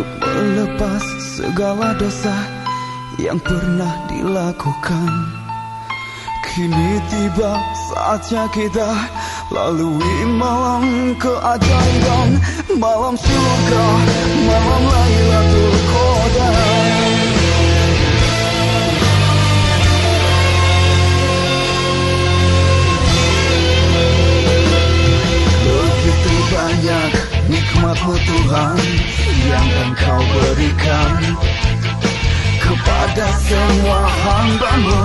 melepas segala dosa yang pernah dilakukan. Kini tiba saatnya kita lalui malam keajaiban, malam surga, malam Lailatul Qadar. Begitu banyak nikmatmu Tuhan engkau berikan kepada semua hambamu.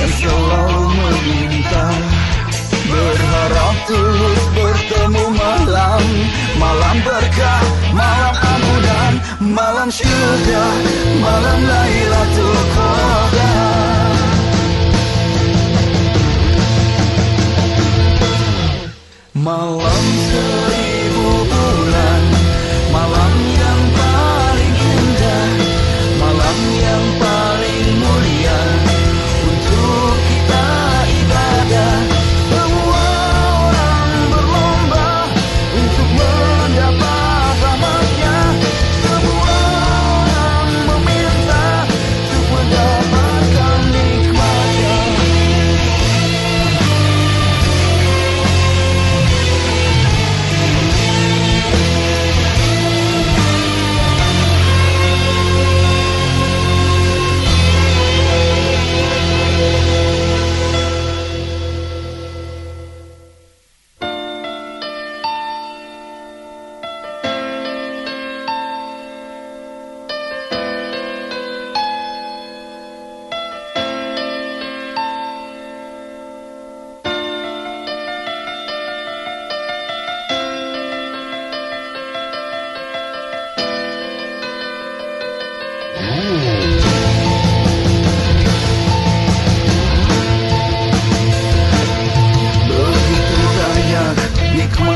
Yang selalu meminta berharap tulus bertemu malam. Malam berkah malam ampunan malam syurga malam Lailatul Niech ma